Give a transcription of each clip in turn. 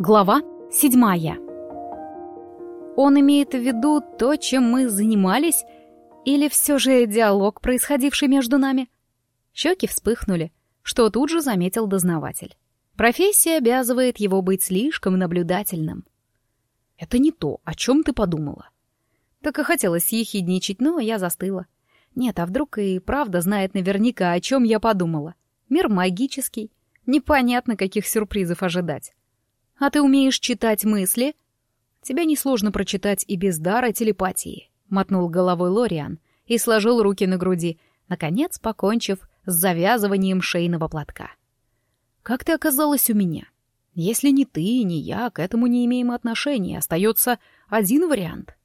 Глава седьмая. Он имеет в виду то, чем мы занимались, или все же диалог, происходивший между нами? Щеки вспыхнули, что тут же заметил дознаватель. Профессия обязывает его быть слишком наблюдательным. Это не то, о чем ты подумала. Так и хотелось ехидничать, но я застыла. Нет, а вдруг и правда знает наверняка, о чем я подумала. Мир магический. Непонятно, каких сюрпризов ожидать. А ты умеешь читать мысли? Тебя несложно прочитать и без дара телепатии, мотнул головой Лориан и сложил руки на груди, наконец покончив с завязыванием шейного платка. Как ты оказалась у меня? Если ни ты, ни я к этому не имеем отношения, остается один вариант.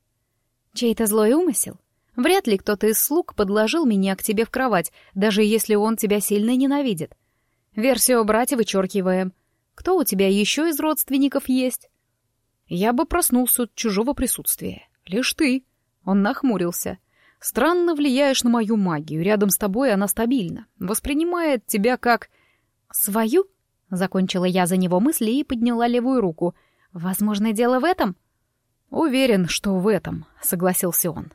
Чей-то злой умысел? Вряд ли кто-то из слуг подложил меня к тебе в кровать, даже если он тебя сильно ненавидит. Версию брать вычеркиваем — кто у тебя еще из родственников есть? Я бы проснулся от чужого присутствия. Лишь ты. Он нахмурился. Странно влияешь на мою магию. Рядом с тобой она стабильна. Воспринимает тебя как... Свою? Закончила я за него мысли и подняла левую руку. Возможно, дело в этом? Уверен, что в этом, согласился он.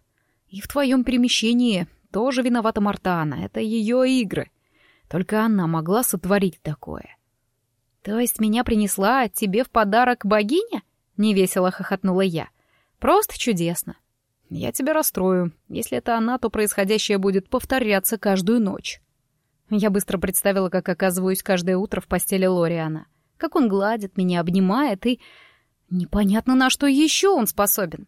И в твоем перемещении тоже виновата Мартана. Это ее игры. Только она могла сотворить такое. «То есть меня принесла тебе в подарок богиня?» — невесело хохотнула я. «Просто чудесно. Я тебя расстрою. Если это она, то происходящее будет повторяться каждую ночь». Я быстро представила, как оказываюсь каждое утро в постели Лориана. Как он гладит меня, обнимает, и... Непонятно, на что еще он способен.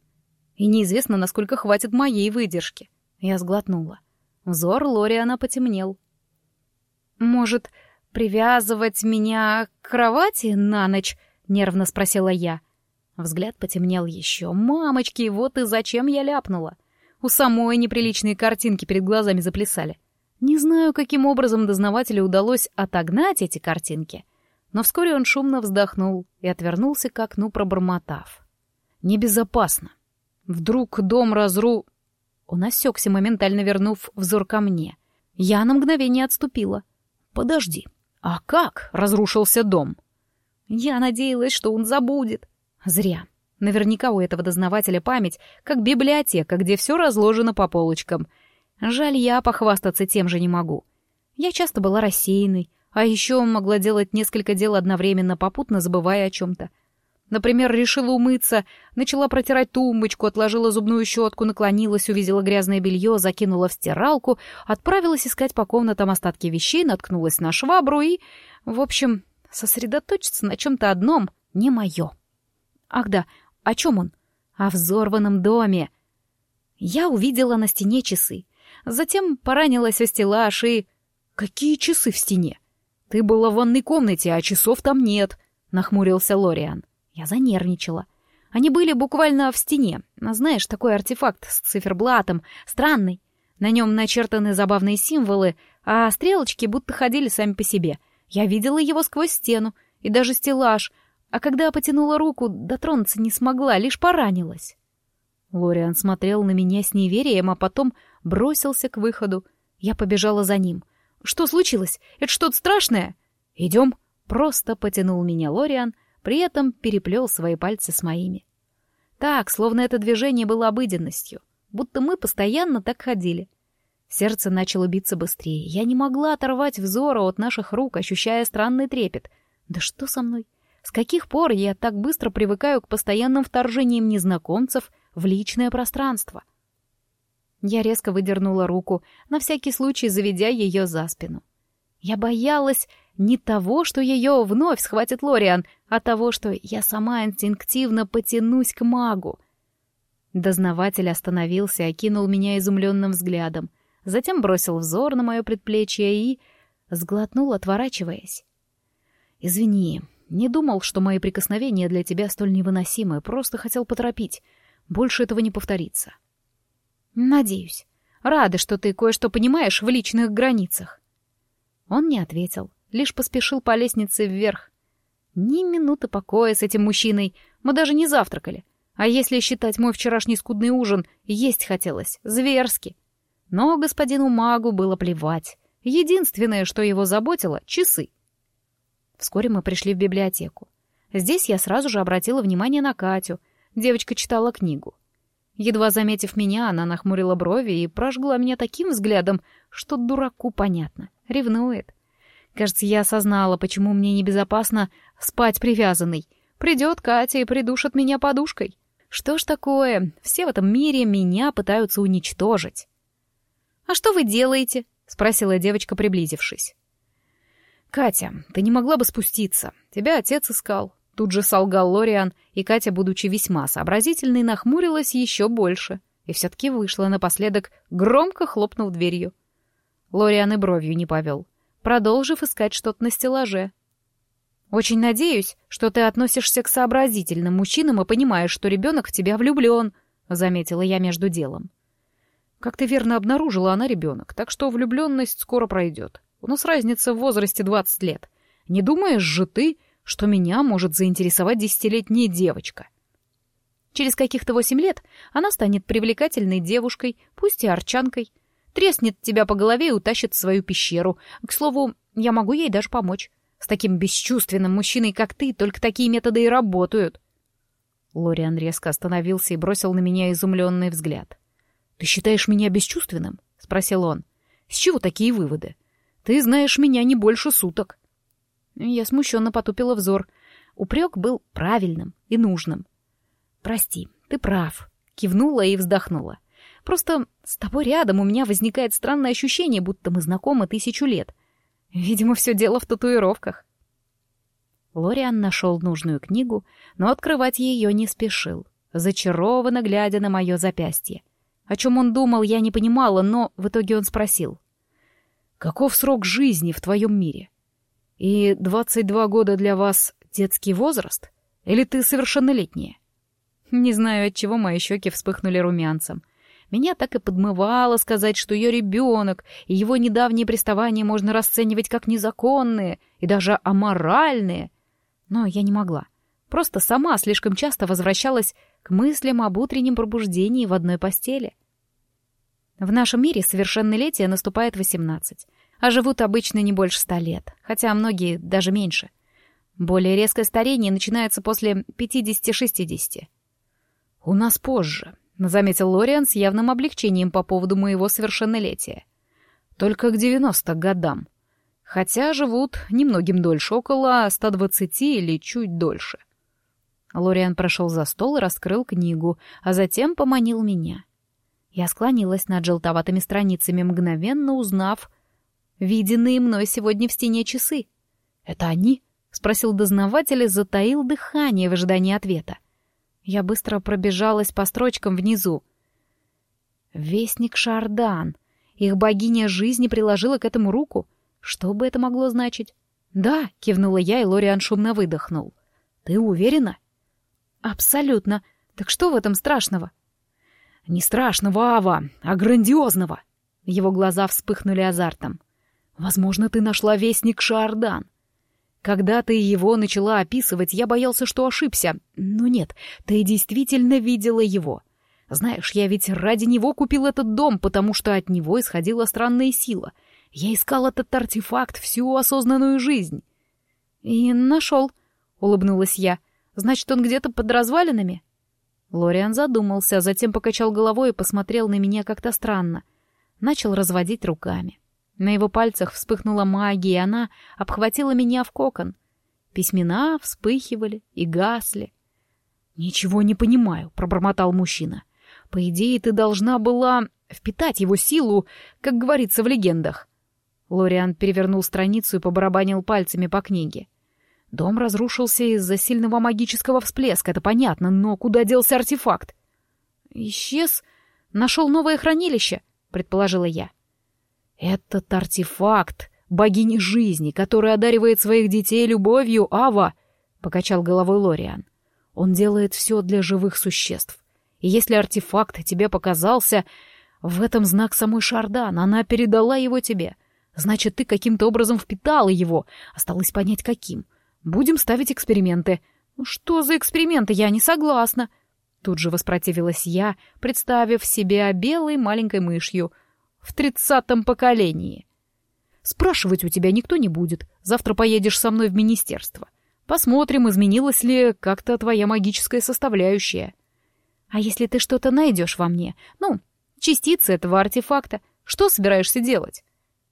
И неизвестно, насколько хватит моей выдержки. Я сглотнула. Взор Лориана потемнел. «Может, привязывать меня к кровати на ночь?» — нервно спросила я. Взгляд потемнел еще. «Мамочки, вот и зачем я ляпнула!» У самой неприличные картинки перед глазами заплясали. Не знаю, каким образом дознавателю удалось отогнать эти картинки, но вскоре он шумно вздохнул и отвернулся к окну, пробормотав. «Небезопасно. Вдруг дом разру...» Он осекся, моментально вернув взор ко мне. Я на мгновение отступила. «Подожди, а как разрушился дом? Я надеялась, что он забудет. Зря. Наверняка у этого дознавателя память, как библиотека, где все разложено по полочкам. Жаль, я похвастаться тем же не могу. Я часто была рассеянной, а еще могла делать несколько дел одновременно, попутно забывая о чем-то. Например, решила умыться, начала протирать тумбочку, отложила зубную щетку, наклонилась, увидела грязное белье, закинула в стиралку, отправилась искать по комнатам остатки вещей, наткнулась на швабру и... В общем, сосредоточиться на чем-то одном не мое. Ах да, о чем он? О взорванном доме. Я увидела на стене часы. Затем поранилась о стеллаж и... Какие часы в стене? Ты была в ванной комнате, а часов там нет, нахмурился Лориан. Я занервничала. Они были буквально в стене. Знаешь, такой артефакт с циферблатом, странный. На нем начертаны забавные символы, а стрелочки будто ходили сами по себе. Я видела его сквозь стену, и даже стеллаж, а когда потянула руку, дотронуться не смогла, лишь поранилась. Лориан смотрел на меня с неверием, а потом бросился к выходу. Я побежала за ним. «Что случилось? Это что-то страшное?» «Идем», — просто потянул меня Лориан, при этом переплел свои пальцы с моими. Так, словно это движение было обыденностью, будто мы постоянно так ходили. Сердце начало биться быстрее. Я не могла оторвать взора от наших рук, ощущая странный трепет. Да что со мной? С каких пор я так быстро привыкаю к постоянным вторжениям незнакомцев в личное пространство? Я резко выдернула руку, на всякий случай заведя ее за спину. Я боялась не того, что ее вновь схватит Лориан, а того, что я сама инстинктивно потянусь к магу. Дознаватель остановился, окинул меня изумленным взглядом, затем бросил взор на мое предплечье и сглотнул, отворачиваясь. «Извини, не думал, что мои прикосновения для тебя столь невыносимы, просто хотел поторопить. Больше этого не повторится». «Надеюсь. Рада, что ты кое-что понимаешь в личных границах». Он не ответил, лишь поспешил по лестнице вверх. Ни минуты покоя с этим мужчиной, мы даже не завтракали. А если считать мой вчерашний скудный ужин, есть хотелось, зверски. Но господину магу было плевать. Единственное, что его заботило — часы. Вскоре мы пришли в библиотеку. Здесь я сразу же обратила внимание на Катю. Девочка читала книгу. Едва заметив меня, она нахмурила брови и прожгла меня таким взглядом, что дураку понятно. Ревнует. Кажется, я осознала, почему мне небезопасно спать привязанной. Придет Катя и придушит меня подушкой. Что ж такое? Все в этом мире меня пытаются уничтожить. «А что вы делаете?» — спросила девочка, приблизившись. «Катя, ты не могла бы спуститься? Тебя отец искал». Тут же солгал Лориан, и Катя, будучи весьма сообразительной, нахмурилась еще больше. И все-таки вышла напоследок, громко хлопнув дверью. Лориан и бровью не повел, продолжив искать что-то на стеллаже. «Очень надеюсь, что ты относишься к сообразительным мужчинам и понимаешь, что ребенок в тебя влюблен», — заметила я между делом. «Как ты верно обнаружила, она ребенок, так что влюбленность скоро пройдет. У нас разница в возрасте двадцать лет. Не думаешь же ты, что меня может заинтересовать десятилетняя девочка? Через каких-то восемь лет она станет привлекательной девушкой, пусть и арчанкой, треснет тебя по голове и утащит в свою пещеру. К слову, я могу ей даже помочь. С таким бесчувственным мужчиной, как ты, только такие методы и работают. Лориан резко остановился и бросил на меня изумленный взгляд. «Ты считаешь меня бесчувственным?» — спросил он. «С чего такие выводы? Ты знаешь меня не больше суток». Я смущенно потупила взор. Упрек был правильным и нужным. «Прости, ты прав», — кивнула и вздохнула. «Просто с тобой рядом у меня возникает странное ощущение, будто мы знакомы тысячу лет. Видимо, все дело в татуировках. Лориан нашел нужную книгу, но открывать ее не спешил, зачарованно глядя на мое запястье. О чем он думал, я не понимала, но в итоге он спросил. «Каков срок жизни в твоем мире? И двадцать два года для вас детский возраст? Или ты совершеннолетняя?» Не знаю, от чего мои щеки вспыхнули румянцем. Меня так и подмывало сказать, что ее ребенок, и его недавние приставания можно расценивать как незаконные и даже аморальные. Но я не могла. Просто сама слишком часто возвращалась к мыслям об утреннем пробуждении в одной постели. В нашем мире совершеннолетие наступает 18, а живут обычно не больше ста лет, хотя многие даже меньше. Более резкое старение начинается после 50-60. У нас позже, заметил Лориан с явным облегчением по поводу моего совершеннолетия. Только к 90 годам. Хотя живут немногим дольше, около 120 или чуть дольше. Лориан прошел за стол и раскрыл книгу, а затем поманил меня. Я склонилась над желтоватыми страницами, мгновенно узнав виденные мной сегодня в стене часы. «Это они?» — спросил дознаватель и затаил дыхание в ожидании ответа. Я быстро пробежалась по строчкам внизу. Вестник Шардан. Их богиня жизни приложила к этому руку. Что бы это могло значить? Да, кивнула я, и Лориан шумно выдохнул. Ты уверена? Абсолютно. Так что в этом страшного? Не страшного, Ава, а грандиозного. Его глаза вспыхнули азартом. Возможно, ты нашла вестник Шардан. Когда ты его начала описывать, я боялся, что ошибся. Но нет, ты действительно видела его. Знаешь, я ведь ради него купил этот дом, потому что от него исходила странная сила. Я искал этот артефакт всю осознанную жизнь. И нашел, — улыбнулась я. Значит, он где-то под развалинами? Лориан задумался, затем покачал головой и посмотрел на меня как-то странно. Начал разводить руками. На его пальцах вспыхнула магия, и она обхватила меня в кокон. Письмена вспыхивали и гасли. «Ничего не понимаю», — пробормотал мужчина. «По идее, ты должна была впитать его силу, как говорится в легендах». Лориан перевернул страницу и побарабанил пальцами по книге. Дом разрушился из-за сильного магического всплеска, это понятно, но куда делся артефакт? «Исчез? Нашел новое хранилище», — предположила я. «Этот артефакт богини жизни, который одаривает своих детей любовью, Ава!» — покачал головой Лориан. «Он делает все для живых существ. И если артефакт тебе показался, в этом знак самой Шардан, она передала его тебе. Значит, ты каким-то образом впитала его. Осталось понять, каким. Будем ставить эксперименты». «Ну «Что за эксперименты? Я не согласна!» Тут же воспротивилась я, представив себя белой маленькой мышью — в тридцатом поколении. Спрашивать у тебя никто не будет. Завтра поедешь со мной в министерство. Посмотрим, изменилась ли как-то твоя магическая составляющая. А если ты что-то найдешь во мне? Ну, частицы этого артефакта. Что собираешься делать?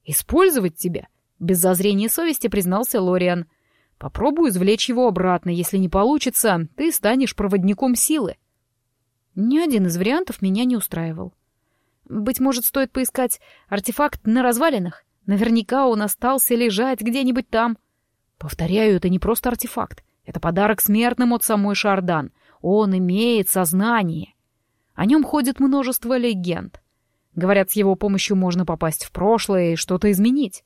Использовать тебя? Без зазрения совести признался Лориан. Попробую извлечь его обратно. Если не получится, ты станешь проводником силы. Ни один из вариантов меня не устраивал. Быть может, стоит поискать артефакт на развалинах? Наверняка он остался лежать где-нибудь там. Повторяю, это не просто артефакт. Это подарок смертным от самой Шардан. Он имеет сознание. О нем ходит множество легенд. Говорят, с его помощью можно попасть в прошлое и что-то изменить.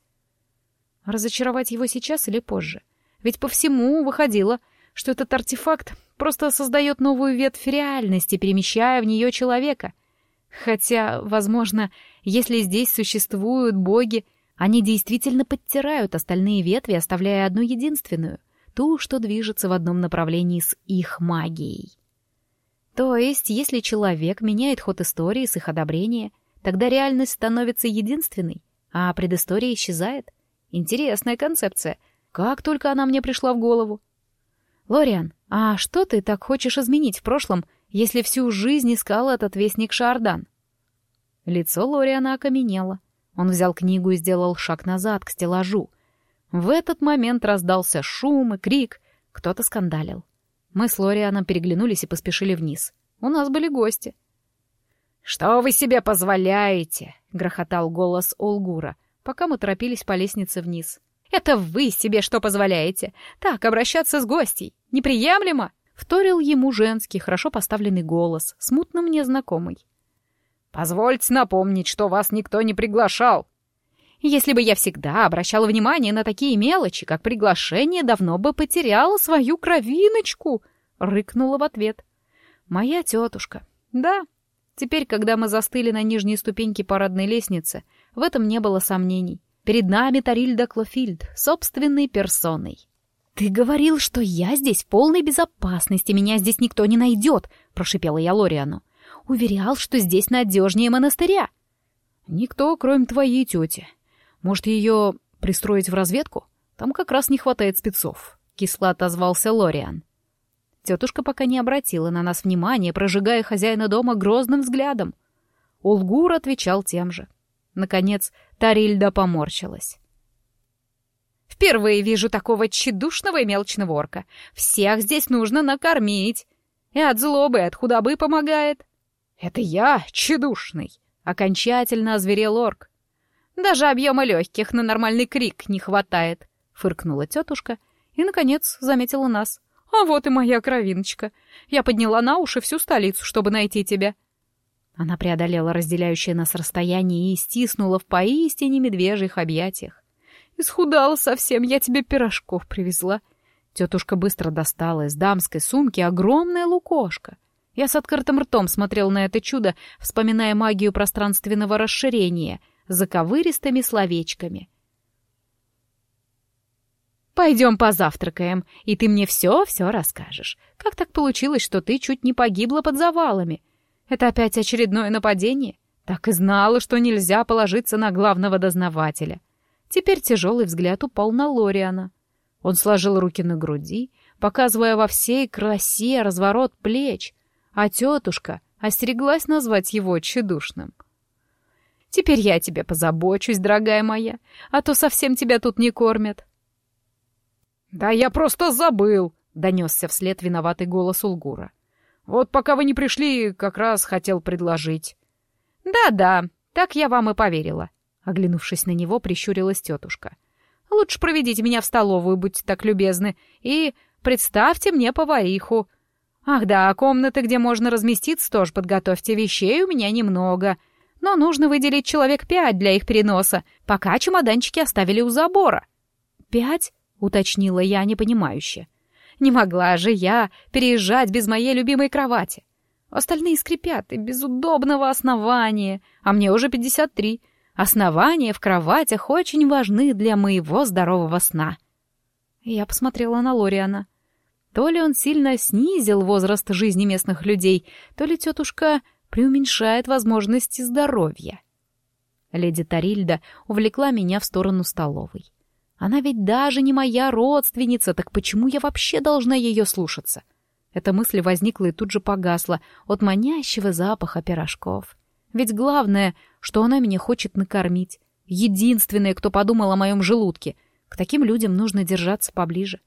Разочаровать его сейчас или позже? Ведь по всему выходило, что этот артефакт просто создает новую ветвь реальности, перемещая в нее человека. Хотя, возможно, если здесь существуют боги, они действительно подтирают остальные ветви, оставляя одну единственную, ту, что движется в одном направлении с их магией. То есть, если человек меняет ход истории с их одобрения, тогда реальность становится единственной, а предыстория исчезает. Интересная концепция. Как только она мне пришла в голову. Лориан, а что ты так хочешь изменить в прошлом, если всю жизнь искал этот вестник Шардан? Лицо Лориана окаменело. Он взял книгу и сделал шаг назад, к стеллажу. В этот момент раздался шум и крик. Кто-то скандалил. Мы с Лорианом переглянулись и поспешили вниз. У нас были гости. «Что вы себе позволяете?» — грохотал голос Олгура, пока мы торопились по лестнице вниз. «Это вы себе что позволяете? Так обращаться с гостей? Неприемлемо!» Вторил ему женский, хорошо поставленный голос, смутно мне знакомый. «Позвольте напомнить, что вас никто не приглашал». «Если бы я всегда обращала внимание на такие мелочи, как приглашение, давно бы потеряла свою кровиночку», — рыкнула в ответ. «Моя тетушка. Да, теперь, когда мы застыли на нижней ступеньке парадной лестницы, в этом не было сомнений. Перед нами Тарильда Клофильд, собственной персоной. «Ты говорил, что я здесь в полной безопасности, меня здесь никто не найдет», — прошипела я Лориану. «Уверял, что здесь надежнее монастыря». «Никто, кроме твоей тети. Может, ее пристроить в разведку? Там как раз не хватает спецов», — кисло отозвался Лориан. Тетушка пока не обратила на нас внимания, прожигая хозяина дома грозным взглядом. Улгур отвечал тем же. Наконец, Тарильда поморщилась. «Впервые вижу такого тщедушного и мелочного орка. Всех здесь нужно накормить. И от злобы, и от худобы помогает». «Это я, тщедушный!» — окончательно озверел орк. «Даже объема легких на нормальный крик не хватает», — фыркнула тетушка и, наконец, заметила нас. «А вот и моя кровиночка. Я подняла на уши всю столицу, чтобы найти тебя». Она преодолела разделяющее нас расстояние и стиснула в поистине медвежьих объятиях. «Исхудала совсем, я тебе пирожков привезла». Тетушка быстро достала из дамской сумки огромное лукошко. Я с открытым ртом смотрел на это чудо, вспоминая магию пространственного расширения заковыристыми словечками. «Пойдем позавтракаем, и ты мне все-все расскажешь. Как так получилось, что ты чуть не погибла под завалами?» Это опять очередное нападение? Так и знала, что нельзя положиться на главного дознавателя. Теперь тяжелый взгляд упал на Лориана. Он сложил руки на груди, показывая во всей красе разворот плеч, а тетушка остереглась назвать его тщедушным. «Теперь я тебе позабочусь, дорогая моя, а то совсем тебя тут не кормят». «Да я просто забыл!» — донесся вслед виноватый голос Улгура. Вот пока вы не пришли, как раз хотел предложить». «Да-да, так я вам и поверила», — оглянувшись на него, прищурилась тетушка. «Лучше проведите меня в столовую, будьте так любезны, и представьте мне повариху. Ах да, комнаты, где можно разместиться, тоже подготовьте, вещей у меня немного. Но нужно выделить человек пять для их переноса, пока чемоданчики оставили у забора». «Пять?» — уточнила я непонимающе. Не могла же я переезжать без моей любимой кровати. Остальные скрипят и без удобного основания, а мне уже 53. Основания в кроватях очень важны для моего здорового сна. Я посмотрела на Лориана. То ли он сильно снизил возраст жизни местных людей, то ли тетушка преуменьшает возможности здоровья. Леди Тарильда увлекла меня в сторону столовой. Она ведь даже не моя родственница, так почему я вообще должна ее слушаться? Эта мысль возникла и тут же погасла от манящего запаха пирожков. Ведь главное, что она меня хочет накормить. Единственная, кто подумал о моем желудке. К таким людям нужно держаться поближе.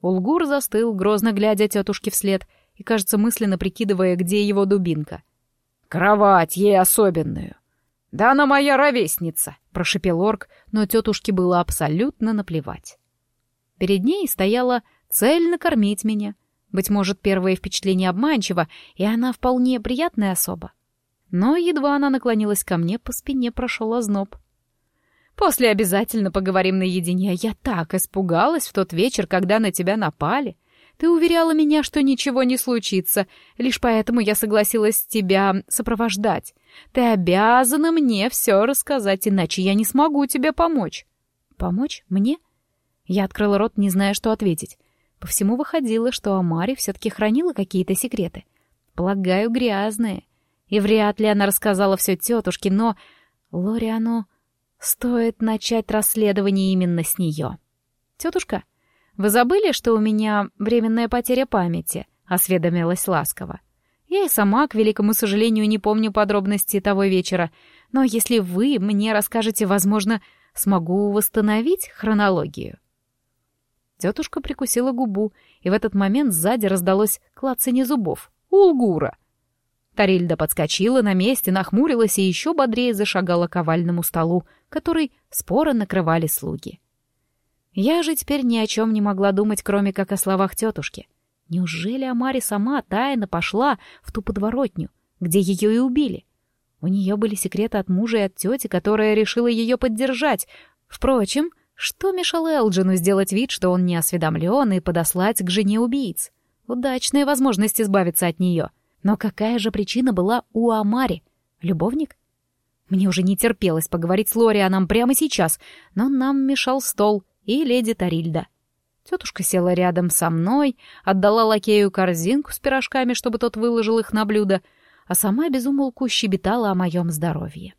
Улгур застыл, грозно глядя тетушке вслед и, кажется, мысленно прикидывая, где его дубинка. «Кровать ей особенную!» «Да она моя ровесница!» — прошепел орк, но тетушке было абсолютно наплевать. Перед ней стояла цель накормить меня. Быть может, первое впечатление обманчиво, и она вполне приятная особа. Но едва она наклонилась ко мне, по спине прошел озноб. «После обязательно поговорим наедине. Я так испугалась в тот вечер, когда на тебя напали. Ты уверяла меня, что ничего не случится. Лишь поэтому я согласилась тебя сопровождать. Ты обязана мне все рассказать, иначе я не смогу тебе помочь». «Помочь? Мне?» Я открыла рот, не зная, что ответить. По всему выходило, что Амари все-таки хранила какие-то секреты. Полагаю, грязные. И вряд ли она рассказала все тетушке, но... Лориану... Стоит начать расследование именно с нее. «Тетушка, вы забыли, что у меня временная потеря памяти?» — осведомилась ласково. Я и сама, к великому сожалению, не помню подробности того вечера, но если вы мне расскажете, возможно, смогу восстановить хронологию. Тетушка прикусила губу, и в этот момент сзади раздалось клацанье зубов. «Улгура!» Тарильда подскочила на месте, нахмурилась и еще бодрее зашагала к овальному столу, который споро накрывали слуги. Я же теперь ни о чем не могла думать, кроме как о словах тетушки. Неужели Амари сама тайно пошла в ту подворотню, где ее и убили? У нее были секреты от мужа и от тети, которая решила ее поддержать. Впрочем, что мешало Элджину сделать вид, что он не осведомлен, и подослать к жене убийц? Удачная возможность избавиться от нее — но какая же причина была у Амари? Любовник? Мне уже не терпелось поговорить с Лорианом прямо сейчас, но нам мешал стол и леди Тарильда. Тетушка села рядом со мной, отдала лакею корзинку с пирожками, чтобы тот выложил их на блюдо, а сама безумолку щебетала о моем здоровье.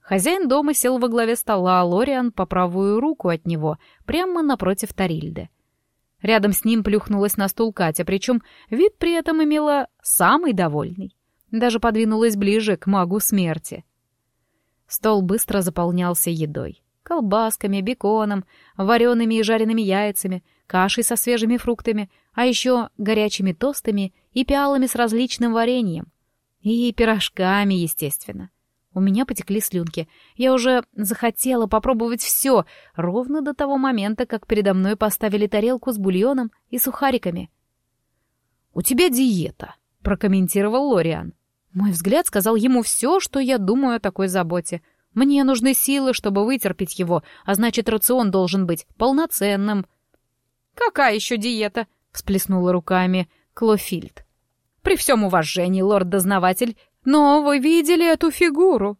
Хозяин дома сел во главе стола, а Лориан по правую руку от него, прямо напротив Тарильды. Рядом с ним плюхнулась на стул Катя, причем вид при этом имела самый довольный. Даже подвинулась ближе к магу смерти. Стол быстро заполнялся едой. Колбасками, беконом, вареными и жареными яйцами, кашей со свежими фруктами, а еще горячими тостами и пиалами с различным вареньем. И пирожками, естественно. У меня потекли слюнки. Я уже захотела попробовать все, ровно до того момента, как передо мной поставили тарелку с бульоном и сухариками. «У тебя диета», — прокомментировал Лориан. Мой взгляд сказал ему все, что я думаю о такой заботе. Мне нужны силы, чтобы вытерпеть его, а значит, рацион должен быть полноценным. «Какая еще диета?» — всплеснула руками Клофильд. «При всем уважении, лорд-дознаватель, но вы видели эту фигуру?»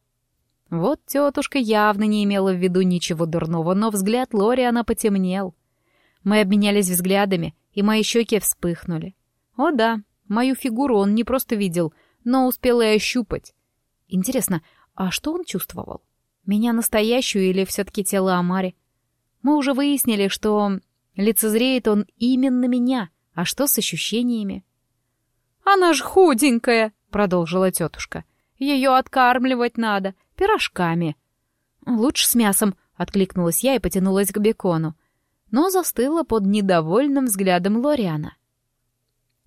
Вот тетушка явно не имела в виду ничего дурного, но взгляд Лориана потемнел. Мы обменялись взглядами, и мои щеки вспыхнули. О да, мою фигуру он не просто видел, но успел и ощупать. Интересно, а что он чувствовал? Меня настоящую или все-таки тело Амари? Мы уже выяснили, что лицезреет он именно меня, а что с ощущениями? «Она ж худенькая!» — продолжила тетушка. «Ее откармливать надо, пирожками». «Лучше с мясом», — откликнулась я и потянулась к бекону. Но застыла под недовольным взглядом Лориана.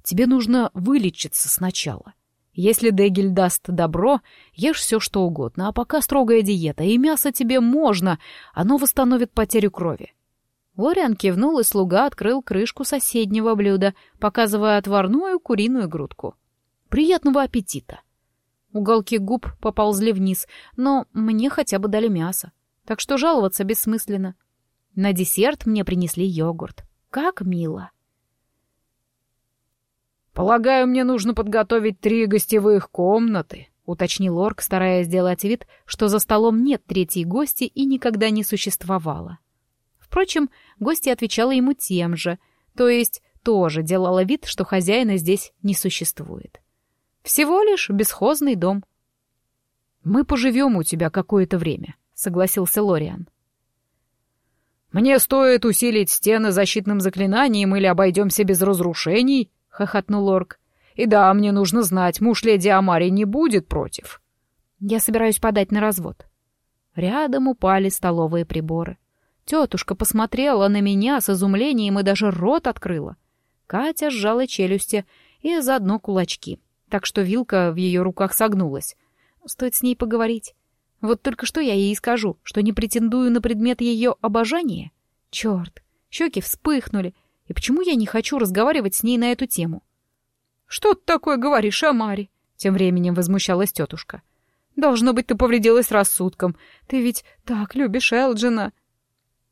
«Тебе нужно вылечиться сначала. Если Дегель даст добро, ешь все что угодно, а пока строгая диета, и мясо тебе можно, оно восстановит потерю крови». Лориан кивнул, и слуга открыл крышку соседнего блюда, показывая отварную куриную грудку. Приятного аппетита!» Уголки губ поползли вниз, но мне хотя бы дали мясо, так что жаловаться бессмысленно. На десерт мне принесли йогурт. Как мило! «Полагаю, мне нужно подготовить три гостевых комнаты», — уточнил Орк, стараясь сделать вид, что за столом нет третьей гости и никогда не существовало. Впрочем, гостья отвечала ему тем же, то есть тоже делала вид, что хозяина здесь не существует. Всего лишь бесхозный дом. «Мы поживем у тебя какое-то время», — согласился Лориан. «Мне стоит усилить стены защитным заклинанием или обойдемся без разрушений?» — хохотнул Орк. «И да, мне нужно знать, муж леди Амари не будет против». «Я собираюсь подать на развод». Рядом упали столовые приборы. Тетушка посмотрела на меня с изумлением и даже рот открыла. Катя сжала челюсти и заодно кулачки, так что вилка в ее руках согнулась. Стоит с ней поговорить. Вот только что я ей скажу, что не претендую на предмет ее обожания? Черт, щеки вспыхнули. И почему я не хочу разговаривать с ней на эту тему? «Что ты такое говоришь, Амари?» Тем временем возмущалась тетушка. «Должно быть, ты повредилась рассудком. Ты ведь так любишь Элджина».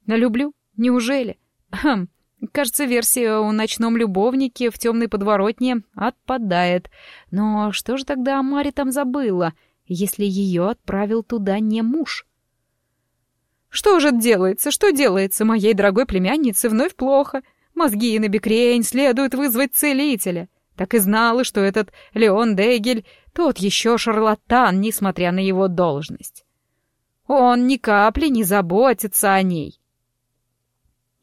«Люблю? Неужели? Хм, кажется, версия о ночном любовнике в темной подворотне отпадает. Но что же тогда Амари там забыла?» если ее отправил туда не муж? Что же делается, что делается? Моей дорогой племяннице вновь плохо. Мозги на бекрень следует вызвать целителя. Так и знала, что этот Леон Дегель тот еще шарлатан, несмотря на его должность. Он ни капли не заботится о ней.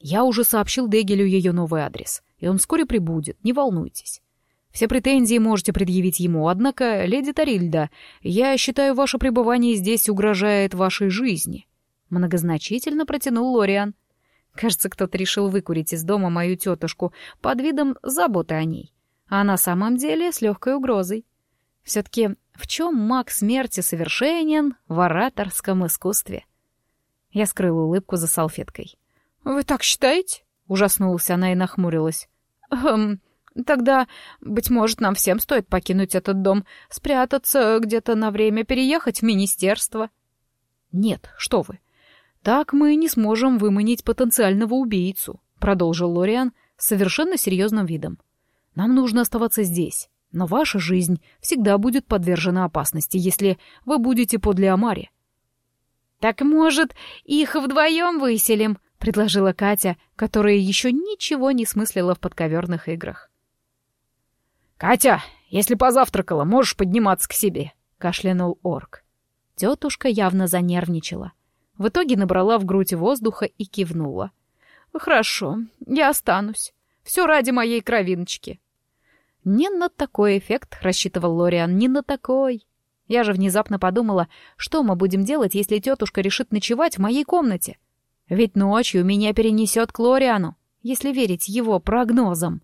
Я уже сообщил Дегелю ее новый адрес, и он вскоре прибудет, не волнуйтесь. Все претензии можете предъявить ему, однако, леди Тарильда, я считаю, ваше пребывание здесь угрожает вашей жизни». Многозначительно протянул Лориан. Кажется, кто-то решил выкурить из дома мою тетушку под видом заботы о ней. А на самом деле с легкой угрозой. Все-таки в чем маг смерти совершенен в ораторском искусстве? Я скрыла улыбку за салфеткой. «Вы так считаете?» — ужаснулась она и нахмурилась. «Эм, Тогда, быть может, нам всем стоит покинуть этот дом, спрятаться где-то на время, переехать в министерство. Нет, что вы. Так мы не сможем выманить потенциального убийцу, продолжил Лориан с совершенно серьезным видом. Нам нужно оставаться здесь, но ваша жизнь всегда будет подвержена опасности, если вы будете подле Амари. Так, может, их вдвоем выселим, предложила Катя, которая еще ничего не смыслила в подковерных играх. «Катя, если позавтракала, можешь подниматься к себе», — кашлянул орк. Тетушка явно занервничала. В итоге набрала в грудь воздуха и кивнула. «Хорошо, я останусь. Все ради моей кровиночки». Не на такой эффект рассчитывал Лориан, не на такой. Я же внезапно подумала, что мы будем делать, если тетушка решит ночевать в моей комнате. Ведь ночью меня перенесет к Лориану, если верить его прогнозам.